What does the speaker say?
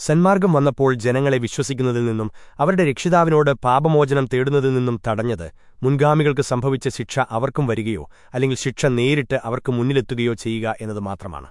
സന്മാർഗം വന്നപ്പോൾ ജനങ്ങളെ വിശ്വസിക്കുന്നതിൽ നിന്നും അവരുടെ രക്ഷിതാവിനോട് പാപമോചനം തേടുന്നതിൽ നിന്നും തടഞ്ഞത് മുൻഗാമികൾക്ക് സംഭവിച്ച ശിക്ഷ അവർക്കും വരികയോ അല്ലെങ്കിൽ ശിക്ഷ നേരിട്ട് അവർക്ക് മുന്നിലെത്തുകയോ ചെയ്യുക എന്നത് മാത്രമാണ്.